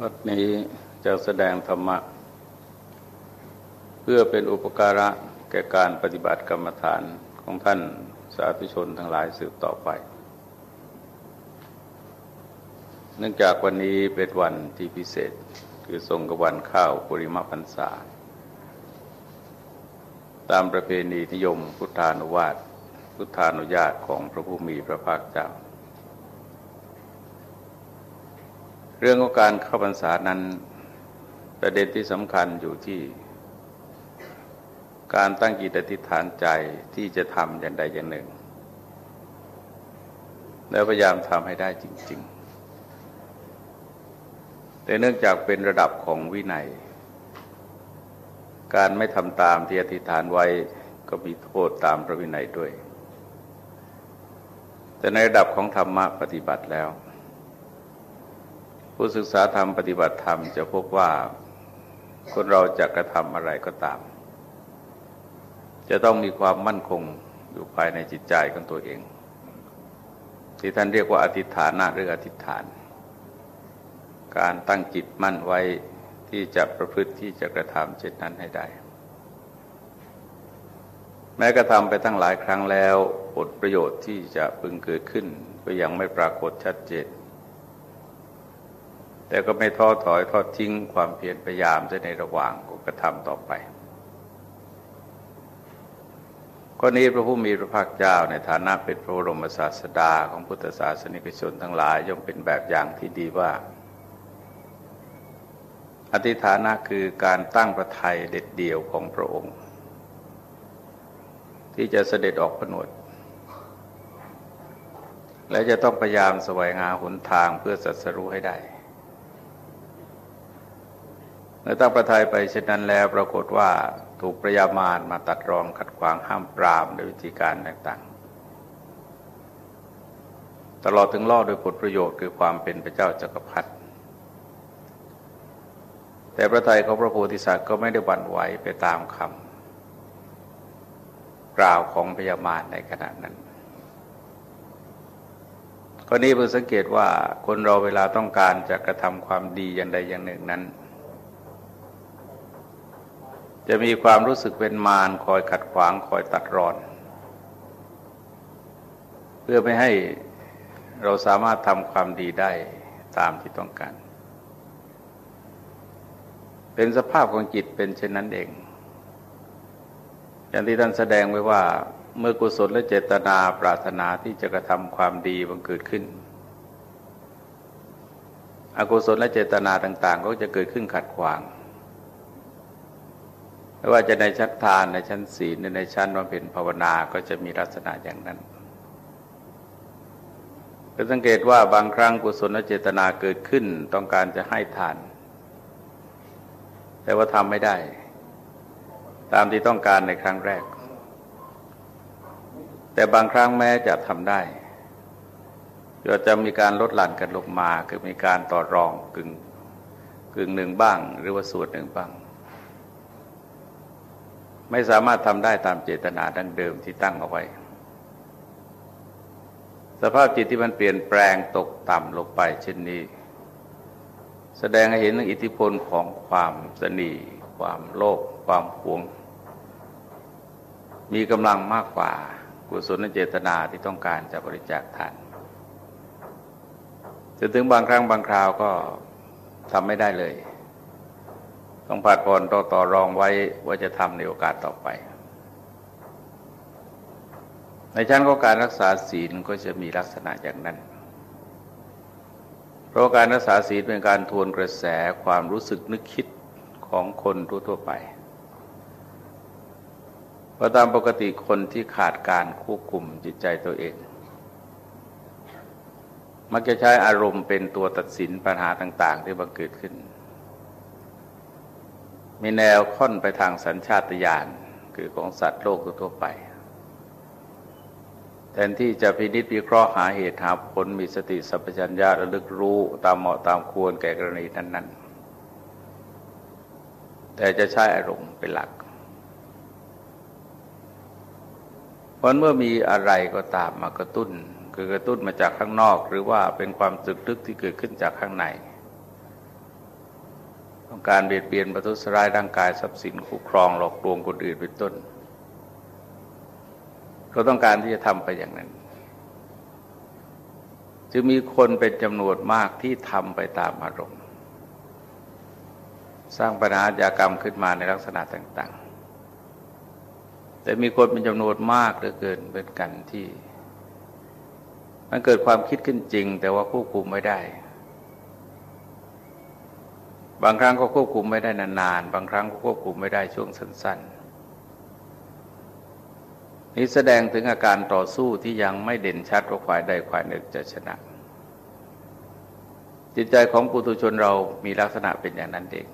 บัดนี้จะแสดงธรรมะ เพื่อเป็นอุปการะแก่การปฏิบัติกรรมฐานของท่านสาธุชนทั้งหลายสืบต่อไป เนื่องจากวันนี้เป็นวันที่พิเศษคือทรงกวันข้าวปริมาพรรษา ตามประเพณีนิยมพุทธานุวาสพุทธานุญาตของพระผู้มีพระภาคเจ้า เรื่องของการเข้าพรรษานั้น ประเด็นที่สำคัญอยู่ที่ การตั้งจิตอธิษฐานใจที่จะทำอย่างใดอย่างหนึ่ง แล้วพยายามทำให้ได้จริง ๆ แต่เนื่องจากเป็นระดับของวินัย การไม่ทำตามที่อธิษฐานไว้ก็มีโทษตามพระวินัยด้วย แต่ในระดับของธรรมะปฏิบัติแล้ว ผู้ศึกษาธรรมปฏิบัติธรรมจะพบว่าคนเราจะกระทำอะไรก็ตาม จะต้องมีความมั่นคงอยู่ภายในจิตใจของตัวเอง ที่ท่านเรียกว่าอธิษฐานะหรืออธิษฐาน การตั้งจิตมั่นไว้ที่จะประพฤติที่จะกระทำเช่นนั้นให้ได้ แม้กระทำไปตั้งหลายครั้งแล้วผลประโยชน์ที่จะพึงเกิดขึ้นก็ยังไม่ปรากฏชัดเจน แต่ก็ไม่ท้อถอยทอดทิ้งความเพียรพยายามในระหว่างก็กระทำต่อไปข้อนี้พระผู้มีพระภาคเจ้าในฐานะเป็นพระบรมศาสดาของพุทธศาสนิกชนทั้งหลายย่อมเป็นแบบอย่างที่ดีว่า อธิฐานะคือการตั้งประทัยเด็ดเดี่ยวของพระองค์ ที่จะเสด็จออกผนวดและจะต้องพยายามแสวงหาหนทางเพื่อสัสรู้ให้ได้ เมื่อตั้งประทัยไปเช่นนั้นแล้วปรากฏว่าถูกประยามารมาตัดรองขัดขวางห้ามปรามโดยวิธีการต่างๆ ตลอดถึงล่อโดยผลประโยชน์คือความเป็นพระเจ้าจักรพรรดิแต่พระทัยของพระโพธิสัตว์ก็ไม่ได้บั่นไหวไปตามคำกล่าวของพยามารในขณะนั้นข้อนี้เพื่อสังเกตว่าคนเราเวลาต้องการจะกระทำความดีอย่างใดอย่างหนึ่งนั้น จะมีความรู้สึกเป็นมารคอยขัดขวางคอยตัดรอน เพื่อไม่ให้เราสามารถทำความดีได้ตามที่ต้องการ เป็นสภาพของจิตเป็นเช่นนั้นเอง อย่างที่ท่านแสดงไว้ว่าเมื่อกุศลและเจตนาปรารถนาที่จะกระทำความดีบังเกิดขึ้น อกุศลและเจตนาต่าง ๆ ก็จะเกิดขึ้นขัดขวาง ไม่ว่าจะในชั้นทานในชั้นศีลในชั้นบำเพ็ญภาวนาก็จะมีลักษณะอย่างนั้นก็สังเกตว่าบางครั้งกุศลเจตนาเกิดขึ้นต้องการจะให้ทาน แต่ว่าทำไม่ได้ ตามที่ต้องการในครั้งแรก แต่บางครั้งแม้จะทำได้ก็จะมีการลดหลั่นกันลงมาคือมีการต่อรองกึ่งกึ่งหนึ่งบ้าง หรือว่าส่วนหนึ่งบ้าง ไม่สามารถทำได้ตามเจตนาดังเดิมที่ตั้งเอาไว้ สภาพจิตที่มันเปลี่ยนแปลงตกต่ำลงไปเช่นนี้ แสดงให้เห็นถึงอิทธิพลของความสนีความโลภความหวง มีกำลังมากกว่ากุศลเจตนาที่ต้องการจะบริจาคทานจนถึงบางครั้งบางคราวก็ทำไม่ได้เลย ต้องผัดผ่อนต่อต่อรองไว้ว่าจะทำในโอกาสต่อไป ในชั้นของการรักษาศีลก็จะมีลักษณะอย่างนั้น เพราะการรักษาศีลเป็นการทวนกระแสความรู้สึกนึกคิดของคนทั่วไปเพราะตามปกติคนที่ขาดการควบคุมจิตใจตัวเอง มักจะใช้อารมณ์เป็นตัวตัดสินปัญหาต่าง ๆ ที่บังเกิดขึ้น มีแนวค่อนไปทางสัญชาตญาณคือของสัตว์โลกทั่วไป แทนที่จะพินิจวิเคราะห์หาเหตุหาผลมีสติสัพพัญญาระลึกรู้ตามเหมาะตามควรแก่กรณีนั้น ๆ แต่จะใช้อารมณ์เป็นหลักเพราะเมื่อมีอะไรก็ตามมากระตุ้น คือกระตุ้นมาจากข้างนอก หรือว่าเป็นความสึกทึกที่เกิดขึ้นจากข้างใน ต้องการเบียดเบียนประทุษร้ายร่างกายทรัพย์สินคู่ครองหลอกลวงคนอื่นเป็นต้นเขาต้องการที่จะทำไปอย่างนั้น จึงมีคนเป็นจำนวนมากที่ทำไปตามอารมณ์ สร้างปัญหาจากรรมขึ้นมาในลักษณะต่าง ๆ แต่มีคนเป็นจำนวนมากเหลือเกินเป็นกันที่ มันเกิดความคิดขึ้นจริง แต่ว่าควบคุมไม่ได้ บางครั้งก็ควบคุมไม่ได้นานๆ บางครั้งก็ควบคุมไม่ได้ช่วงสั้น ๆ นี้แสดงถึงอาการต่อสู้ที่ยังไม่เด่นชัดว่าฝ่ายใดฝ่ายหนึ่งจะชนะ จิตใจของปุถุชนเรามีลักษณะเป็นอย่างนั้นเอง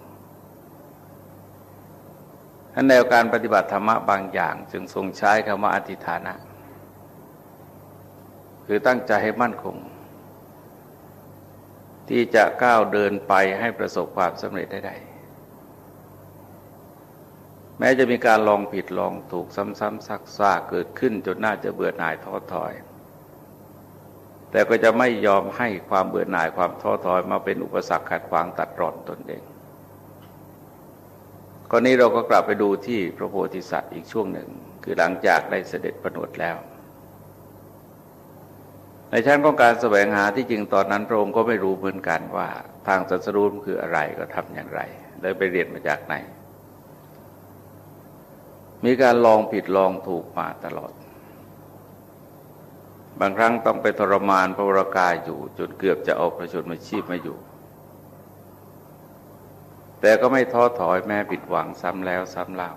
ท่านแนวการปฏิบัติธรรมะบางอย่าง จึงทรงใช้คำว่าอธิฐานะ คือตั้งใจให้มั่นคง ที่จะก้าวเดินไปให้ประสบความสำเร็จได้ แม้จะมีการลองผิดลองถูกซ้ำๆซักซากเกิดขึ้นจนน่าจะเบื่อหน่ายท้อถอย แต่ก็จะไม่ยอมให้ความเบื่อหน่ายความท้อถอยมาเป็นอุปสรรคขัดขวางตัดรอนตนเองกรณีเราก็กลับไปดูที่พระโพธิสัตว์อีกช่วงหนึ่ง คือหลังจากได้เสด็จประนวดแล้ว ในชั้นของการแสวงหาที่จริงตอนนั้นพระองค์ก็ไม่รู้เหมือนกันว่า ทางสัสรูปคืออะไรก็ทำอย่างไรเลยไปเรียนมาจากไหน มีการลองผิดลองถูกมาตลอด บางครั้งต้องไปทรมานพระวรากายอยู่จนเกือบจะเอาประชนมาชีพไม่อยู่ แต่ก็ไม่ท้อถอยแม้ผิดหวังซ้ำแล้วซ้ำเล่า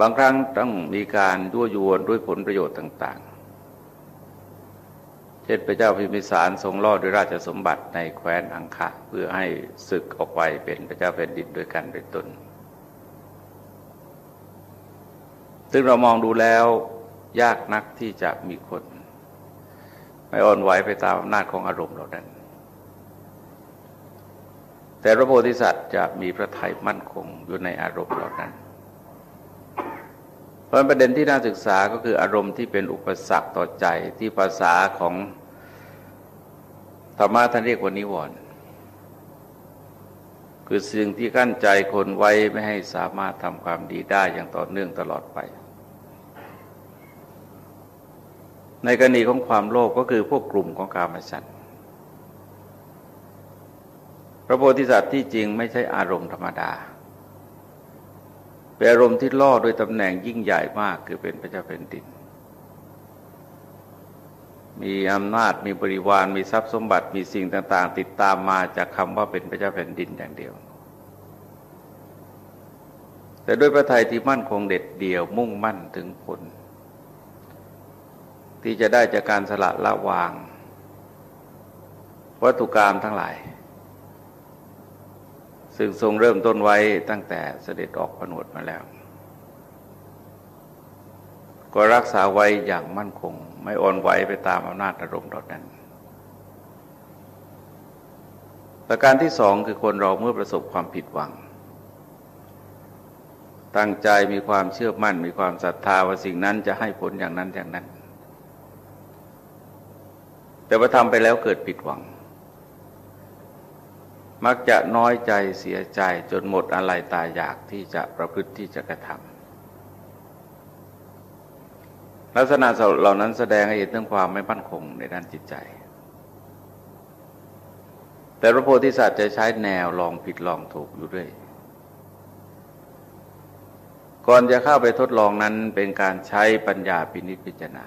บางครั้งต้องมีการยั่วยวนด้วยผลประโยชน์ต่าง ๆ เช่นพระเจ้าพิมพิสารทรงล่อด้วยราชสมบัติในแคว้นอังคะเพื่อให้ศึกออกไปเป็นพระเจ้าแผ่นดินด้วยกันเป็นต้นซึ่งเรามองดูแล้วยากนักที่จะมีคน ไม่อ่อนไหวไปตามอำนาจของอารมณ์เหล่านั้นแต่พระโพธิสัตว์จะมีพระทัยมั่นคงอยู่ในอารมณ์เหล่านั้น ราะประเด็นที่น่าศึกษาก็คืออารมณ์ที่เป็นอุปสรรคต่อใจที่ภาษาของธรรมะท่านเรียกว่านิวรณ์คือสิ่งที่กั้นใจคนไว้ไม่ให้สามารถทำความดีได้อย่างต่อเนื่องตลอดไป ในกรณีของความโลภกก็คือพวกกลุ่มของกามฉันพระโพธิสัตว์ที่จริงไม่ใช่อารมณ์ธรรมดา เป็นอารมณ์ที่ล่อโดยตำแหน่งยิ่งใหญ่มากคือเป็นพระเจ้าแผ่นดิน มีอำนาจมีบริวารมีทรัพย์สมบัติมีสิ่งต่าง ๆ ติดตามมาจากคำว่าเป็นพระเจ้าแผ่นดินอย่างเดียว แต่ด้วยพระทัยที่มั่นคงเด็ดเดี่ยวมุ่งมั่นถึงผล ที่จะได้จากการสละละวาง วัตถุกรรมทั้งหลาย ซึ่งทรงเริ่มต้นไว้ตั้งแต่เสด็จออกผนวดมาแล้ว ก็รักษาไว้อย่างมั่นคง ไม่อ่อนไหวไปตามอำนาจอารมณ์ดนั้นประการที่สองคือคนเราเมื่อประสบความผิดหวัง ตั้งใจมีความเชื่อมั่น มีความศรัทธาว่าสิ่งนั้นจะให้ผลอย่างนั้นอย่างนั้น แต่ว่าทำไปแล้วเกิดผิดหวัง มักจะน้อยใจเสียใจจนหมดอะไรตายอยากที่จะประพฤติที่จะกระทำลักษณะเหล่านั้นแสดงให้เห็นถึงความไม่มั่นคงในด้านจิตใจ แต่พระโพธิสัตว์จะใช้แนวลองผิดลองถูกอยู่ด้วย ก่อนจะเข้าไปทดลองนั้นเป็นการใช้ปัญญาปินิจพิจารณา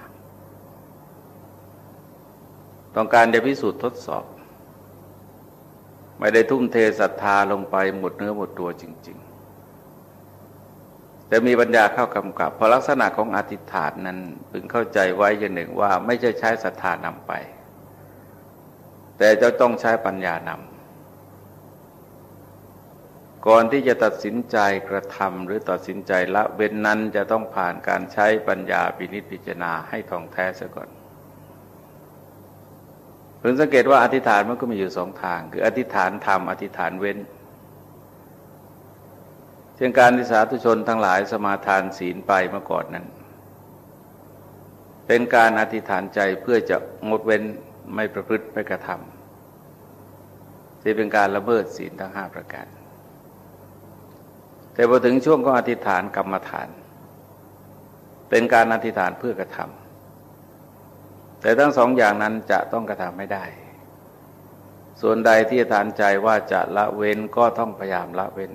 ต้องการจะพิสูจน์ทดสอบ ไม่ได้ทุ่มเทศรัทธาลงไปหมดเนื้อหมดตัวจริง ๆ แต่มีปัญญาเข้ากำกับเพราะลักษณะของอธิษฐานนั้นพึงเข้าใจไว้อย่างหนึ่งว่าไม่ใช่ใช้ศรัทธานำไป แต่จะต้องใช้ปัญญานำก่อนที่จะตัดสินใจกระทำหรือตัดสินใจละเว้นนั้นจะต้องผ่านการใช้ปัญญาปินิจพิจารณาให้ท่องแท้เสียก่อน เพิ่งสังเกตว่าอธิษฐานมันก็มีอยู่สองทาง คืออธิษฐานทำอธิษฐานเว้นเช่นการที่สาธุชนทั้งหลายสมาทานศีลไปเมื่อก่อนนั้น เป็นการอธิษฐานใจเพื่อจะงดเว้นไม่ประพฤติไม่กระทที่เป็นการละเมิดศีลทั้งห้าประการ แต่พอถึงช่วงของอธิษฐานกรรมฐาน เป็นการอธิษฐานเพื่อกระทำ แต่ทั้งสองอย่างนั้นจะต้องกระทำไม่ได้ ส่วนใดที่ฐานใจว่าจะละเว้นก็ต้องพยายามละเว้น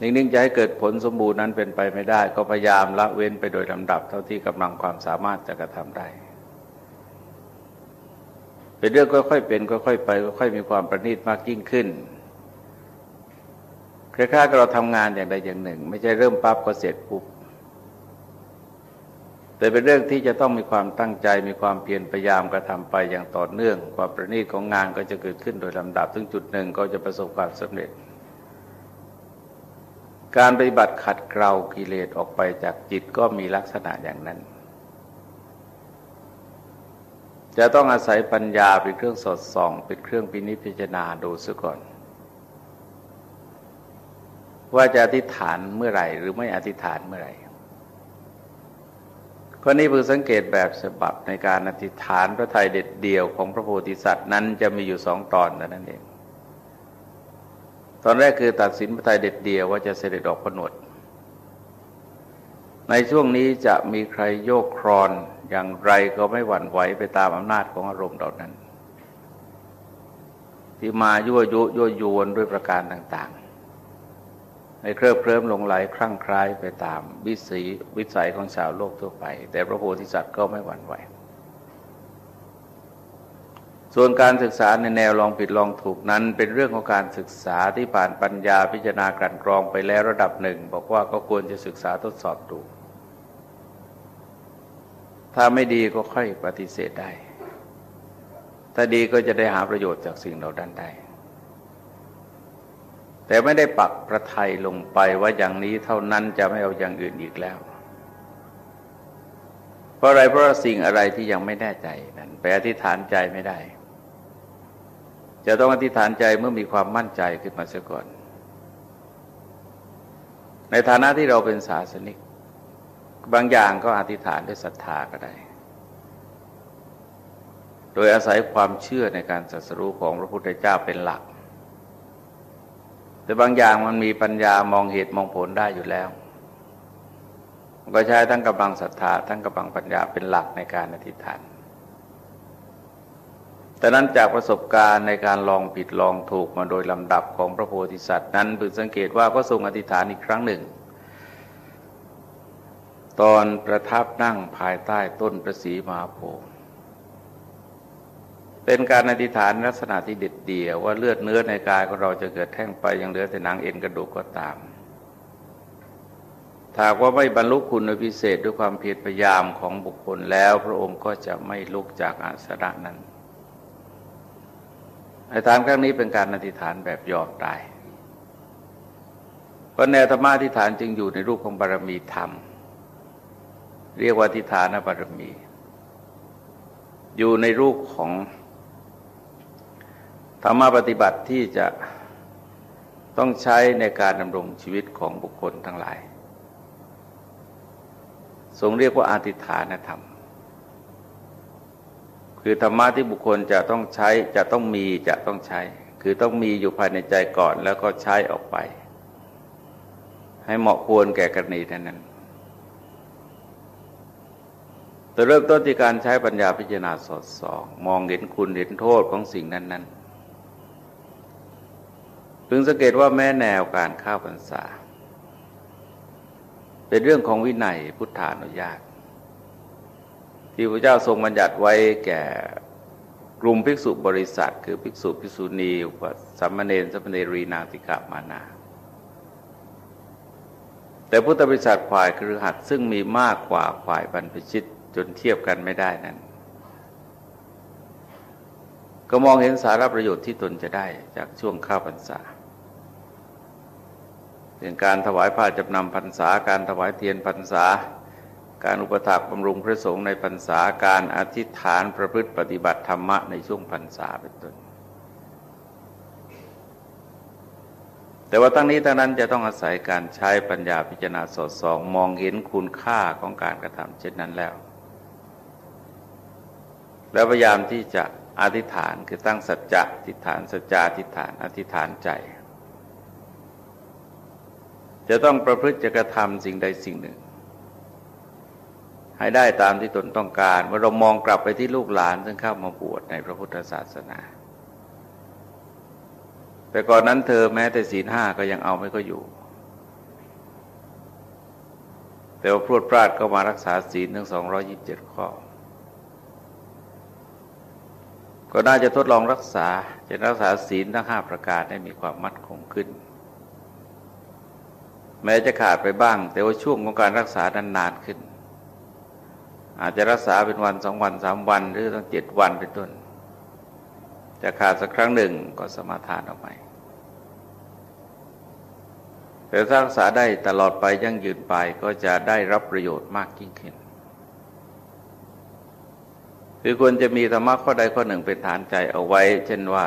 นิ่งๆจะให้เกิดผลสมบูรณ์นั้นเป็นไปไม่ได้ ก็พยายามละเว้นไปโดยลำดับ เท่าที่กำลังความสามารถจะกระทำได้เป็นเรื่องค่อยๆเป็นค่อยๆไปค่อยๆมีความประณีตมากยิ่งขึ้นคล้ายๆกับเราทำงานอย่างใดอย่างหนึ่ง ไม่ใช่เริ่มปั๊บก็เสร็จปุ๊บ แต่เป็นเรื่องที่จะต้องมีความตั้งใจมีความเพียรพยายามกระทำไปอย่างต่อเนื่อง ความประณีตของงานก็จะเกิดขึ้นโดยลำดับถึงจุดหนึ่งก็จะประสบความสำเร็จ การปฏิบัติขัดเกลากิเลสออกไปจากจิตก็มีลักษณะอย่างนั้น จะต้องอาศัยปัญญาเป็นเครื่องสอดส่อง เป็นเครื่องพินิจพิจารณาดูซะก่อน ว่าจะอธิษฐานเมื่อไหร่ หรือไม่อธิษฐานเมื่อไหร่ ข้อนี้เพื่อสังเกตแบบฉบับในการอธิษฐานพระไทยเด็ดเดี่ยวของพระโพธิสัตว์นั้นจะมีอยู่สองตอนนั่นเอง ตอนแรกคือตัดสินพระทัยเด็ดเดียวว่าจะเสด็จออกผนวดในช่วงนี้จะมีใครโยกครอนอย่างไรก็ไม่หวั่นไหวไปตามอำนาจของอารมณ์เหล่านั้น ที่มายั่วยุยั่วยวนด้วยประการต่างๆ ในเครือบเคลิ้มลงไหลคลั่งคล้ายไปตามวิสีวิสัยของชาวโลกทั่วไป แต่พระโพธิสัตว์ก็ไม่หวั่นไหว ส่วนการศึกษาในแนวลองผิดลองถูกนั้น เป็นเรื่องของการศึกษาที่ผ่านปัญญาพิจารณากลั่นกรองไปแล้วระดับหนึ่ง บอกว่าก็ควรจะศึกษาทดสอบดูถ้าไม่ดีก็ค่อยปฏิเสธได้ ถ้าดีก็จะได้หาประโยชน์จากสิ่งเหล่านั้นได้ แต่ไม่ได้ปักประไทยลงไปว่าอย่างนี้เท่านั้นจะไม่เอาอย่างอื่นอีกแล้ว เพราะอะไรเพราะสิ่งอะไรที่ยังไม่แน่ใจนั้นไปอธิษฐานใจไม่ได้ จะต้องอธิษฐานใจเมื่อมีความมั่นใจขึ้นมาเสียก่อน ในฐานะที่เราเป็นศาสนิก บางอย่างก็อธิษฐานด้วยศรัทธาก็ได้ โดยอาศัยความเชื่อในการศัสรู้ของพระพุทธเจ้าเป็นหลัก แต่บางอย่างมันมีปัญญามองเหตุมองผลได้อยู่แล้วก็ใช้ทั้งกำลังศรัทธาทั้งกำลังปัญญาเป็นหลักในการอธิษฐานแต่นั้นจากประสบการณ์ในการลองผิดลองถูกมาโดยลำดับของพระโพธิสัตว์นั้นพึงสังเกตว่าก็ทรงอธิษฐานอีกครั้งหนึ่ง ตอนประทับนั่งภายใต้ต้นประสีมาโพ เป็นการอธิษฐานลักษณะที่เด็ดเดี่ยวว่าเลือดเนื้อในกายของเราจะเกิดแท่งไปยังเหลือแต่หนังเอ็นกระดูกก็ตามถ้าว่าไม่บรรลุคุณพิเศษด้วยความเพียรพยายามของบุคคลแล้ว พระองค์ก็จะไม่ลุกจากอาสนะนั้นอธิษฐานครั้งนี้เป็นการอธิษฐานแบบยอมตายเพราะแนวธรรมะอธิษฐานจึงอยู่ในรูปของบารมีธรรม เรียกว่าอธิษฐานบารมี อยู่ในรูปของ ธรรมะปฏิบัติที่จะต้องใช้ในการดำรงชีวิตของบุคคลทั้งหลาย ทรงเรียกว่าอธิฐานธรรม คือธรรมะที่บุคคลจะต้องใช้จะต้องมีจะต้องใช้ คือต้องมีอยู่ภายในใจก่อนแล้วก็ใช้ออกไป ให้เหมาะควรแก่กรณีนั้นแต่เริ่มต้นที่การใช้ปัญญาพิจารณาสอดส่อง มองเห็นคุณเห็นโทษของสิ่งนั้นๆ พึงสังเกตว่าแม้แนวการข้าวพรรษา เป็นเรื่องของวินัยพุทธานุญาต ที่พระเจ้าทรงบัญญัติไว้แก่กลุ่มภิกษุบริษัท คือภิกษุภิกษุณีสัมมาเนรสัมมาเนรีนางติกามานา แต่พุทธบริษัทฝ่ายคือหัดซึ่งมีมากกว่าฝ่ายบรรพชิตจนเทียบกันไม่ได้นั้น ก็มองเห็นสาระประโยชน์ที่ตนจะได้จากช่วงข้าวพรรษา เป็นการถวายผ้าจำนำพรรษา การถวายเทียนพรรษา การอุปถัมภ์บำรุงพระสงฆ์ในพรรษา การอธิษฐานประพฤติปฏิบัติธรรมะในช่วงพรรษาเป็นต้น แต่ว่าทั้งนี้ทั้งนั้นจะต้องอาศัยการใช้ปัญญาพิจารณาสอดส่อง มองเห็นคุณค่าของการกระทำเช่นนั้นแล้ว แล้วพยายามที่จะอธิษฐานคือตั้งสัจจะอธิษฐานสัจจะอธิษฐานอธิษฐานใจ จะต้องประพฤติจะกระทำสิ่งใดสิ่งหนึ่ง ให้ได้ตามที่ตนต้องการเมื่อเรามองกลับไปที่ลูกหลานซึ่งเข้ามาบวชในพระพุทธศาสนา แต่ก่อนนั้นเธอแม้แต่ศีลห้าก็ยังเอาไม่ก็อยู่ แต่ว่าพรวดพลาดก็มารักษาศีลทั้งสองยิบเจ็ดข้อ ก็น่าจะทดลองรักษาจะรักษาศีลทั้งห้าประการให้มีความมั่นคงขึ้น แม้จะขาดไปบ้าง แต่ว่าช่วงของการรักษานั้นนานขึ้น อาจจะรักษาเป็นวันสองวันสามวัน หรือตั้งเจ็ดวันเป็นต้นจะขาดสักครั้งหนึ่งก็สมาทานออกไปแต่ถ้ารักษาได้ตลอดไปยั่งยืนไปก็จะได้รับประโยชน์มากยิ่งขึ้น คือควรจะมีธรรมะข้อใดข้อหนึ่งเป็นฐานใจเอาไว้ เช่นว่า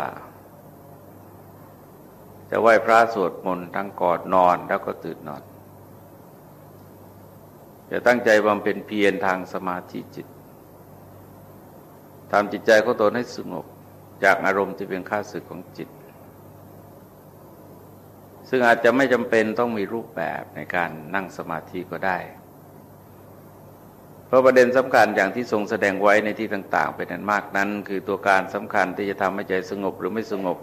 จะไหว้พระสวดมนต์ทั้งก่อนนอนแล้วก็ตื่นนอน จะตั้งใจบำเพ็ญเพียรทางสมาธิจิตทำจิตใจของตนให้สงบจากอารมณ์ที่เป็นข้าศึกของจิต ซึ่งอาจจะไม่จำเป็นต้องมีรูปแบบในการนั่งสมาธิก็ได้ เพราะประเด็นสำคัญอย่างที่ทรงแสดงไว้ในที่ต่าง ๆ เป็นนั้นมากนั้น คือตัวการสำคัญที่จะทำให้ใจสงบหรือไม่สงบ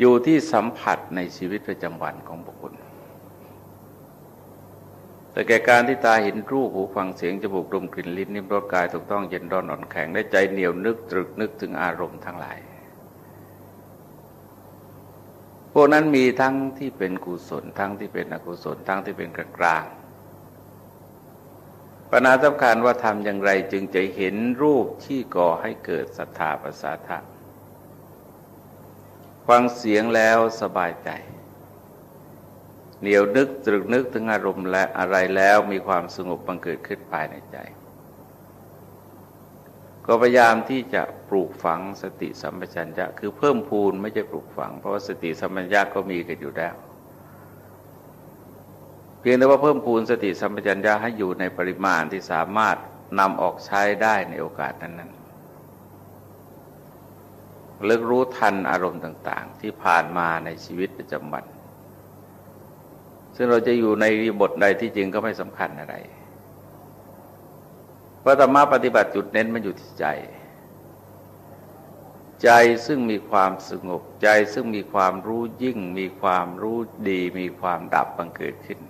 อยู่ที่สัมผัสในชีวิตประจำวันของบุคคล แต่แก่การที่ตาเห็นรูปหูฟังเสียงจมูกดมกลิ่นลิ้นนิ้มรสกายถูกต้องเย็นร้อนอ่อนแข็งได้ใจเหนียวนึกตรึกนึกถึงอารมณ์ทั้งหลาย พวกนั้นมีทั้งที่เป็นกุศลทั้งที่เป็นอกุศลทั้งที่เป็นกลางปัญหาสำคัญว่าทำอย่างไรจึงจะเห็นรูปที่ก่อให้เกิดศรัทธาประสาทะ ฟังเสียงแล้วสบายใจ เหนียวนึกตรึกนึกถึงอารมณ์และอะไรแล้วมีความสงบบังเกิดขึ้นภายในใจ ก็พยายามที่จะปลูกฝังสติสัมปชัญญะคือเพิ่มพูนไม่ใช่ปลูกฝัง เพราะว่าสติสัมปชัญญะก็มีกันอยู่แล้วเพียงแต่ว่าเพิ่มพูนสติสัมปชัญญะให้อยู่ในปริมาณที่สามารถนำออกใช้ได้ในโอกาสนั้น เลิกรู้ทันอารมณ์ต่าง ๆ ที่ผ่านมาในชีวิตประจำวัน ซึ่งเราจะอยู่ในบทใดที่จริงก็ไม่สำคัญอะไรเพราะธรรมะปฏิบัติจุดเน้นมันอยู่ที่ใจ ใจซึ่งมีความสงบใจซึ่งมีความรู้ยิ่ง มีความรู้ดี มีความดับบังเกิดขึ้น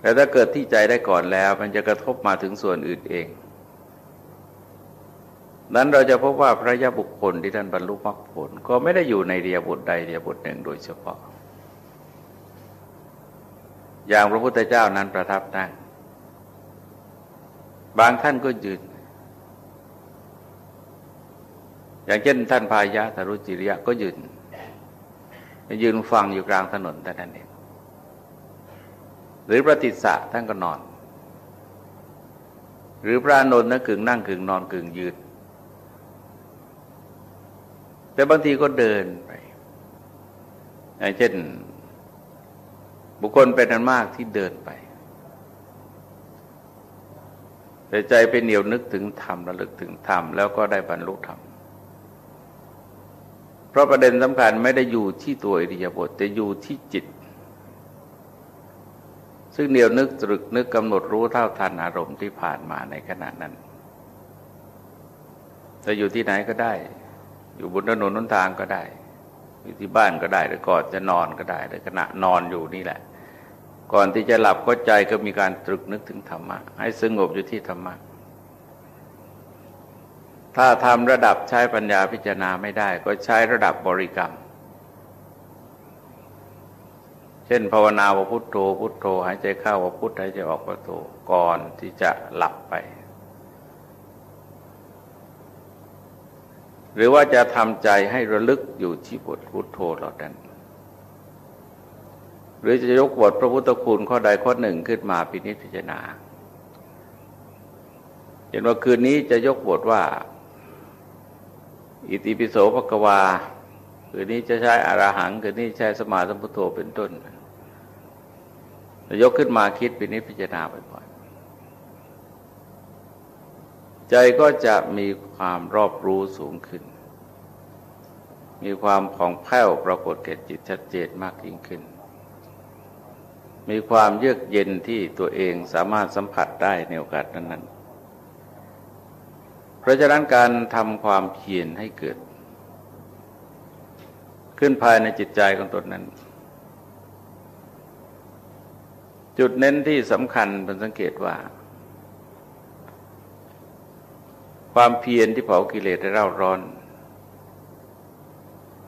แต่ถ้าเกิดที่ใจได้ก่อนแล้ว มันจะกระทบมาถึงส่วนอื่นเอง นั้นเราจะพบว่าพระยาบุคคลที่ท่านบรรลุมรรคผล ก็ไม่ได้อยู่ในเรียบทใดเรียบทหนึ่งโดยเฉพาะ อย่างพระพุทธเจ้านั้นประทับนั่งบางท่านก็ยืน อย่างเช่นท่านพายะทารุจิริยะก็ยืน ยืนฟังอยู่กลางถนนแต่นั้นเองหรือพระติสสะท่านก็นอน หรือพระนนท์นั้นกึ่งนั่งกึ่งนอนกึ่งยืน แต่บางทีก็เดินไปอย่างเช่น บุคคลเป็นอันมากที่เดินไป แต่ใจเป็นเหนียวนึกถึงธรรมระลึกถึงธรรมแล้วก็ได้บรรลุธรรมเพราะประเด็นสำคัญไม่ได้อยู่ที่ตัวอิริยาบถแต่อยู่ที่จิต ซึ่งเดียวนึกตรึกนึกกำหนดรู้เท่าทันอารมณ์ที่ผ่านมาในขณะนั้นจะอยู่ที่ไหนก็ได้ อยู่บนถนนนนทางก็ได้อยู่ที่บ้านก็ได้หรือก่อนจะนอนก็ได้หรือขณะนอนอยู่นี่แหละ ก่อนที่จะหลับก็ใจก็มีการตรึกนึกถึงธรรมะ ให้สงบอยู่ที่ธรรมะ ถ้าทำระดับใช้ปัญญาพิจารณาไม่ได้ ก็ใช้ระดับบริกรรม เช่นภาวนาว่าพุทโธพุทโธหายใจเข้าว่าพุทหายใจออกว่าโธก่อนที่จะหลับไป หรือว่าจะทำใจให้ระลึกอยู่ที่บทพุทโธเหล่านั้น หรือจะยกบทพระพุทธคุณข้อใดข้อหนึ่งขึ้นมาพินิจพิจารณาเห็นว่าคืนนี้จะยกบทว่า อิติปิโสภควา คืนนี้จะใช้อราหัง คืนนี้ใช้สมาสัมพุทโธเป็นต้น ยกขึ้นมาคิดปินิพิจารณาบ่อยๆ ใจก็จะมีความรอบรู้สูงขึ้น มีความผ่องแผ้วปรากฏแก่จิตชัดเจนมากยิ่งขึ้น มีความเยือกเย็นที่ตัวเองสามารถสัมผัสได้ในโอกาสนั้นๆ เพราะฉะนั้นการทำความเพียรให้เกิด ขึ้นภายในจิตใจของตนนั้น จุดเน้นที่สำคัญเป็นสังเกตว่า ความเพียรที่เผากิเลสให้เร่าร้อน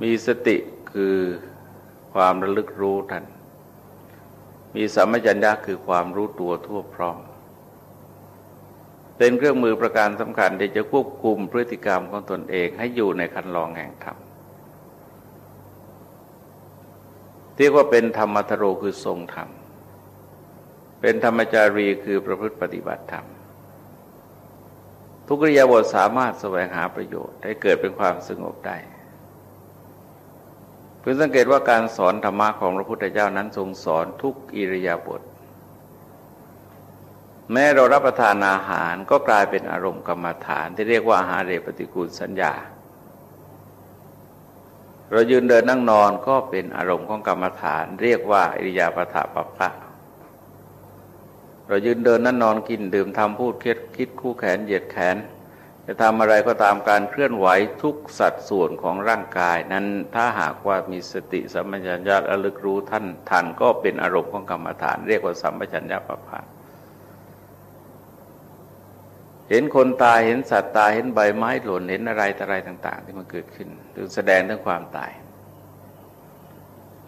มีสติคือความระลึกรู้ทัน มีสัมมจัญญาคือความรู้ตัวทั่วพร้อม เป็นเครื่องมือประการสำคัญที่จะควบคุมพฤติกรรมของตนเองให้อยู่ในคันลองแห่งธรรมเรียกว่าเป็นธรรมทโรคือทรงธรรม เป็นธรรมจารีคือประพฤติปฏิบัติธรรม ทุกริยาบทสามารถแสวงหาประโยชน์ให้เกิดเป็นความสงบได้เพื่อสังเกตว่าการสอนธรรมะของพระพุทธเจ้านั้นทรงสอนทุกอิริยาบถแม้เรารับประทานอาหารก็กลายเป็นอารมณ์กรรมฐานที่เรียกว่าอาหารเรปฏิกูลสัญญา เรายืนเดินนั่งนอนก็เป็นอารมณ์ของกรรมฐาน เรียกว่าอิริยาปถปัปปะ เรายืนเดินนั่นนอนกินดื่มทำพูดคิดคิดคู่แขนเหยียดแขน จะทำอะไรก็ตามการเคลื่อนไหวทุกสัดส่วนของร่างกาย นั้นถ้าหากว่ามีสติสัมปชัญญะระลึกรู้ท่านทันก็เป็นอารมณ์ของกรรมฐาน เรียกว่าสัมปชัญญะปะพาเห็นคนตายเห็นสัตว์ตายเห็นใบไม้หล่นเห็นอะไรอะไรต่าง ๆ ที่มันเกิดขึ้นถึงแสดงถึงความตาย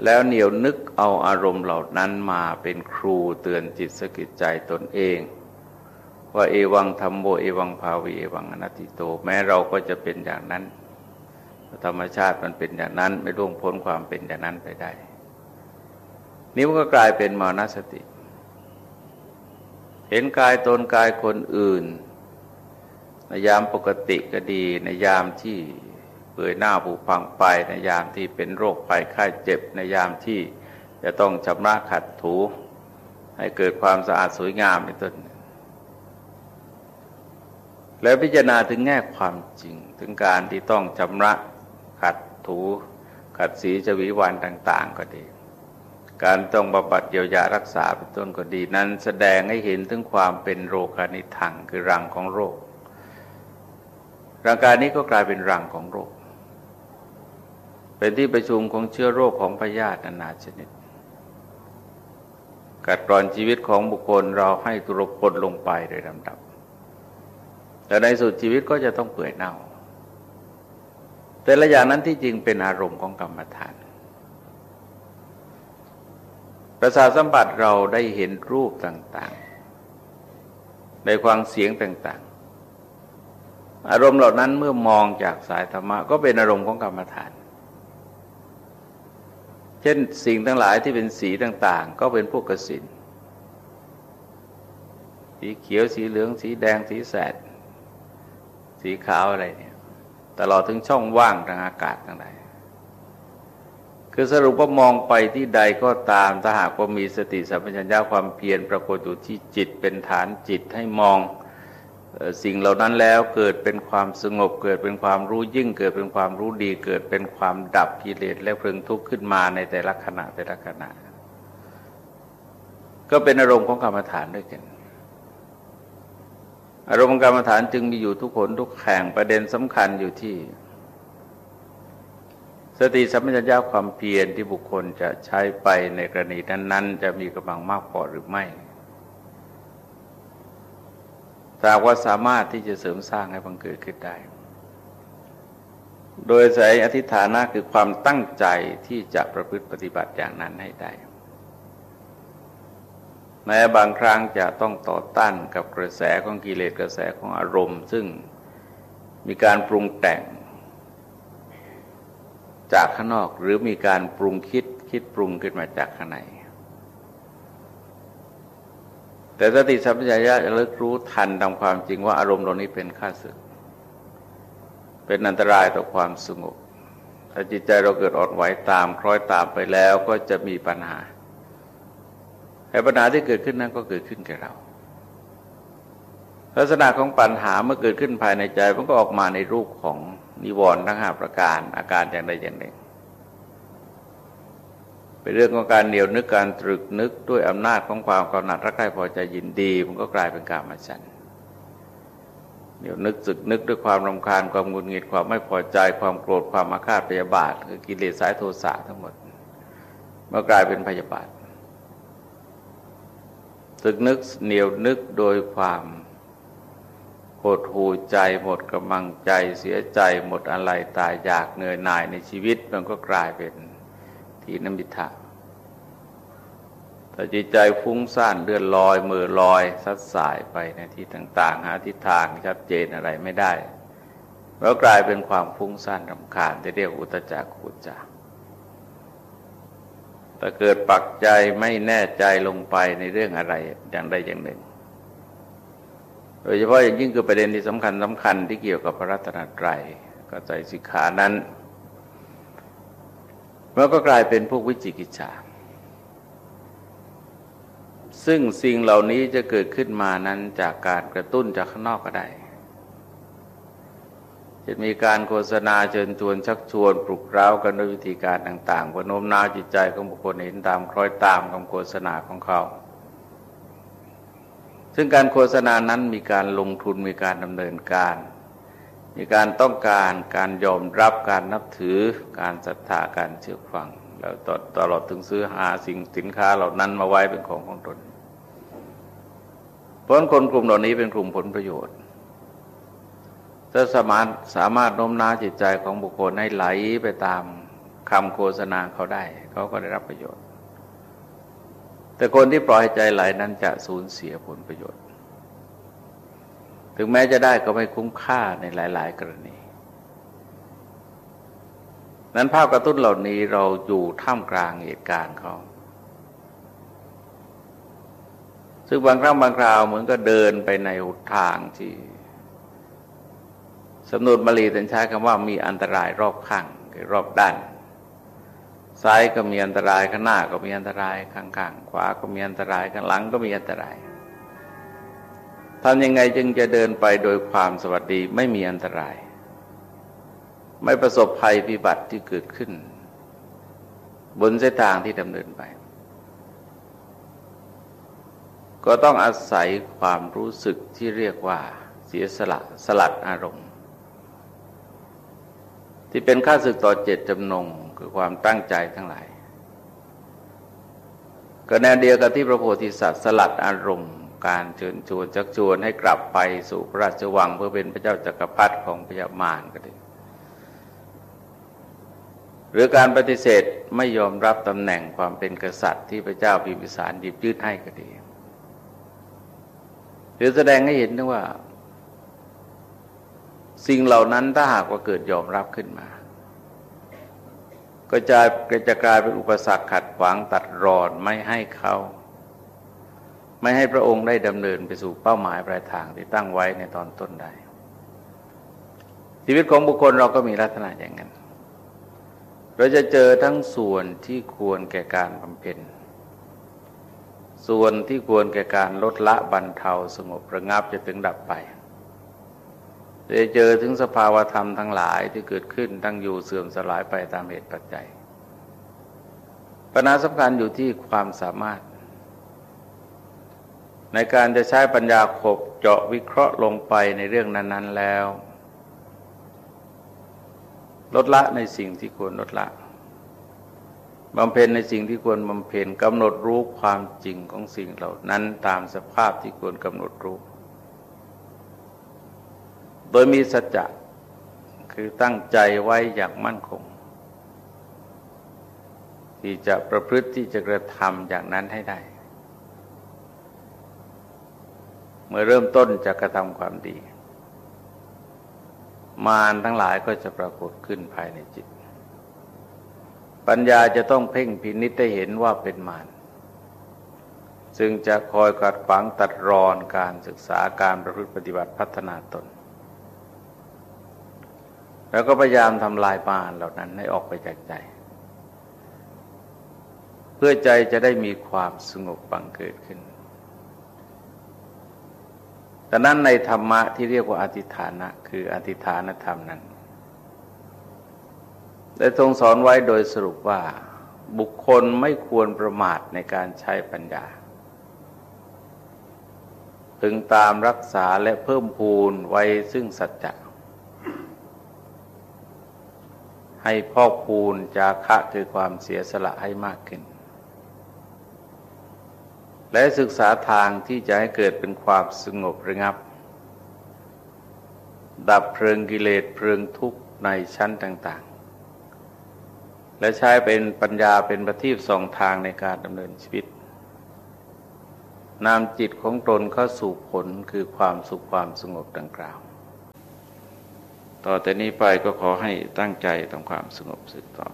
แล้วเหนียวนึกเอาอารมณ์เหล่านั้นมาเป็นครูเตือนจิตสกิจใจตนเอง ว่าเอวังธรรมโมเอวังภาวีเอวังอนัตติโต แม้เราก็จะเป็นอย่างนั้น ธรรมชาติมันเป็นอย่างนั้น ไม่ล่วงพ้นความเป็นอย่างนั้นไปได้ นี้มันก็กลายเป็นมานสติ เห็นกายตนกายคนอื่นในยามปกติก็ดีในยามที่ เปื่อยหน้าผุพังไปในยามที่เป็นโรคภัยไข้เจ็บในยามที่จะต้องชำระขัดถู ให้เกิดความสะอาดสวยงามในต้นแล้วพิจารณาถึงแง่ความจริงถึงการที่ต้องชำระขัดถู ขัดสีจวิวันต่าง ๆ ก็ดี การต้องบำบัดเยียวยารักษาเป็นต้นก็ดี นั้นแสดงให้เห็นถึงความเป็นโรคานิทังคือรังของโรค ร่างกายนี้ก็กลายเป็นรังของโรค เป็นที่ประชุมของเชื้อโรคของพยาธินานาชนิด กัดกร่อนชีวิตของบุคคลเราให้ตุรพลลงไปโดยลำดับ แต่ในสุดชีวิตก็จะต้องเปื่อยเน่า แต่ละอย่างนั้นที่จริงเป็นอารมณ์ของกรรมฐาน ประสาทสัมผัสเราได้เห็นรูปต่างๆ ในความเสียงต่างๆอารมณ์เหล่านั้นเมื่อมองจากสายธรรมะก็เป็นอารมณ์ของกรรมฐาน เช่นสิ่งทั้งหลายที่เป็นสีต่าง ๆ ก็เป็นพวกกสินสีเขียวสีเหลือง สีแดงสีแสด สีขาวอะไรเนี่ยตลอดถึงช่องว่างทางอากาศทั้งหลายคือสรุปว่ามองไปที่ใดก็ตามถ้าหากว่ามีสติสัมปชัญญะความเพียรปรากฏอยู่ที่จิตเป็นฐานจิตให้มอง สิ่งเหล่านั้นแล้วเกิดเป็นความสงบเกิดเป็นความรู้ยิ่งเกิดเป็นความรู้ดี เกิดเป็นความดับกิเลสและเพลิงทุกข์ขึ้นมาในแต่ละขณะแต่ละขณะ ก็เป็นอารมณ์ของกรรมฐานด้วยกัน อารมณ์ของกรรมฐานจึงมีอยู่ทุกคนทุกแห่งประเด็นสำคัญอยู่ที่ สติสัมปชัญญะความเพียรที่บุคคลจะใช้ไปในกรณีนั้น ๆ จะมีกำลังมากพอหรือไม่ ถ้าว่าสามารถที่จะเสริมสร้างให้บังเกิดขึ้นได้ โดยใส่อธิฐานะคือความตั้งใจที่จะประพฤติปฏิบัติอย่างนั้นให้ได้ แม้บางครั้งจะต้องต่อต้านกับกระแสของกิเลสกระแสของอารมณ์ ซึ่งมีการปรุงแต่ง จากข้างนอกหรือมีการปรุงคิดคิดปรุงขึ้นมาจากข้างใน แต่สติสัมปชัญญะจะลึกรู้ทันตามความจริงว่าอารมณ์เหล่านี้เป็นข้าศึก เป็นอันตรายต่อความสงบถ้าจิตใจเราเกิดอ่อนไหวตามคล้อยตามไปแล้วก็จะมีปัญหาแต่ปัญหาที่เกิดขึ้นนั้นก็เกิดขึ้นแก่เรา ลักษณะของปัญหาเมื่อเกิดขึ้นภายในใจมันก็ออกมาในรูปของนิวรณ์ทั้งห้าประการอาการอย่างใดอย่างหนึ่ง เป็นเรื่องของการเหนียวนึกการตรึกนึกด้วยอำนาจของความกำหนัดรักใคร่พอใจยินดี มันก็กลายเป็นกามฉันเหนียวนึกสึกนึกด้วยความรำคาญความงุนงิดความไม่พอใจ ความโกรธความอาฆาตพยาบาท คือกิเลสสายโทสะทั้งหมดเมื่อกลายเป็นพยาบาทสึกนึกเหนียวนึกโดยความหดหูใจหมดกำลังใจเสียใจหมดอะไรตายอยากเหนื่อยหน่ายในชีวิตมันก็กลายเป็น ทีน้ำมิทะแต่จิตใจฟุ้งซ่านเลื่อนลอยมือลอยสัดสายไปในที่ต่าง ๆ หาทิศทางชัดเจนอะไรไม่ได้แล้วกลายเป็นความฟุ้งซ่านรำคาญที่เรียกอุตจักขุจาแต่เกิดปักใจไม่แน่ใจลงไปในเรื่องอะไรอย่างใดอย่างหนึ่ง โดยเฉพาะอย่างยิ่งคือประเด็นที่สำคัญสำคัญที่เกี่ยวกับพระรัตนตรัยก็ใจสิกขานั้น มันก็กลายเป็นพวกวิจิกิจฉาซึ่งสิ่งเหล่านี้จะเกิดขึ้นมานั้นจากการกระตุ้นจากข้างนอกก็ได้ จะมีการโฆษณาเชิญชวนชักชวนปลุกเร้ากันด้วยวิธีการต่างๆว่าโน้มน้าวจิตใจของบุคคลเห็นตามคล้อยตามคำโฆษณาของเขา ซึ่งการโฆษณานั้นมีการลงทุนมีการดำเนินการ มีการต้องการการยอมรับการนับถือการศรัทธาการเชื่อฟัง แล้วตลอดถึงซื้อหาสิ่งสินค้าเหล่านั้นมาไว้เป็นของของตน เพราะคนกลุ่มเหล่านี้เป็นกลุ่มผลประโยชน์ถ้าสามารถสามารถโน้มน้าวจิตใจของบุคคลให้ไหลไปตามคำโฆษณาเขาได้ เขาก็ได้รับประโยชน์ แต่คนที่ปล่อยใจไหลนั้นจะสูญเสียผลประโยชน์ ถึงแม้จะได้ก็ไม่คุ้มค่าในหลาย ๆ กรณี นั้นภาพกระตุ้นเหล่านี้เราอยู่ท่ามกลางเหตุการณ์เขาซึ่งบางครั้งบางคราวเหมือนก็เดินไปในหุทางที่สำนวนบาลีท่านใช้คำว่ามีอันตรายรอบข้างรอบด้าน ซ้ายก็มีอันตรายข้างหน้าก็มีอันตรายข้างๆขวาก็มีอันตรายข้างหลังก็มีอันตราย ทำยังไงจึงจะเดินไปโดยความสวัสดีไม่มีอันตราย ไม่ประสบภัยพิบัติที่เกิดขึ้น บนเส้นทางที่ดำเนินไป ก็ต้องอาศัยความรู้สึกที่เรียกว่า เสียสละสลัดอารมณ์ ที่เป็นค่าศึกต่อเจตจำนงคือความตั้งใจทั้งหลาย ก็แนวเดียวกับที่พระโพธิสัตว์สลัดอารมณ์ การเชิญชวนชักชวนให้กลับไปสู่พระราชวังเพื่อเป็นพระเจ้าจักรพรรดิของพญามารก็ดีหรือการปฏิเสธไม่ยอมรับตำแหน่งความเป็นกษัตริย์ที่พระเจ้าพิมพิสารหยิบยื่นให้ก็ดี หรือแสดงให้เห็นว่า สิ่งเหล่านั้นถ้าหากว่าเกิดยอมรับขึ้นมา ก็จะจะกลายเป็นอุปสรรคขัดขวางตัดรอนไม่ให้เขา ไม่ให้พระองค์ได้ดำเนินไปสู่เป้าหมายปลายทางที่ตั้งไว้ในตอนต้นได้ ชีวิตของบุคคลเราก็มีลักษณะอย่างนั้น เราจะเจอทั้งส่วนที่ควรแก่การบำเพ็ญ ส่วนที่ควรแก่การลดละบรรเทาสงบระงับจะถึงดับไปจะเจอถึงสภาวธรรมทั้งหลายที่เกิดขึ้นตั้งอยู่เสื่อมสลายไปตามเหตุปัจจัยปัญหาสำคัญอยู่ที่ความสามารถ ในการจะใช้ปัญญาขบเจาะวิเคราะห์ลงไปในเรื่องนั้น ๆแล้ว ลดละในสิ่งที่ควรลดละบำเพ็ญในสิ่งที่ควรบำเพ็ญกำหนดรู้ความจริงของสิ่งเหล่านั้นตามสภาพที่ควรกำหนดรู้ โดยมีสัจจะคือตั้งใจไว้อย่างมั่นคง ที่จะประพฤติที่จะกระทำอย่างนั้นให้ได้ เมื่อเริ่มต้นจะกระทำความดี มารทั้งหลายก็จะปรากฏขึ้นภายในจิต ปัญญาจะต้องเพ่งพินิจได้เห็นว่าเป็นมารซึ่งจะคอยกัดฝังตัดรอนการศึกษาการประพฤติปฏิบัติพัฒนาตน แล้วก็พยายามทำลายมารเหล่านั้นให้ออกไปจากใจ เพื่อใจจะได้มีความสงบบังเกิดขึ้น แต่นั้นในธรรมะที่เรียกว่าอธิฐานะ คืออธิฐานธรรมนั้น ได้ทรงสอนไว้โดยสรุปว่า บุคคลไม่ควรประมาทในการใช้ปัญญา พึงตามรักษาและเพิ่มพูนไว้ซึ่งสัจจะให้พอกพูนจาคะคือความเสียสละให้มากขึ้น และศึกษาทางที่จะให้เกิดเป็นความสงบระงับ ดับเพลิงกิเลสเพลิงทุกข์ในชั้นต่างๆ และใช้เป็นปัญญาเป็นประทีปสองทางในการดำเนินชีวิตนำจิตของตนเข้าสู่ผลคือความสุขความสงบดังกล่าว ต่อแต่นี้ไปก็ขอให้ตั้งใจทำความสงบสืบต่อ